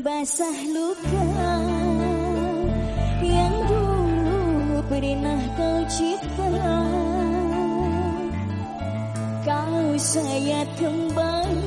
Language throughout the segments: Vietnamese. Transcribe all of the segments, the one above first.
basah luka Yang dulu pernah kau cipta Kau sayat kembali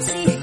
see.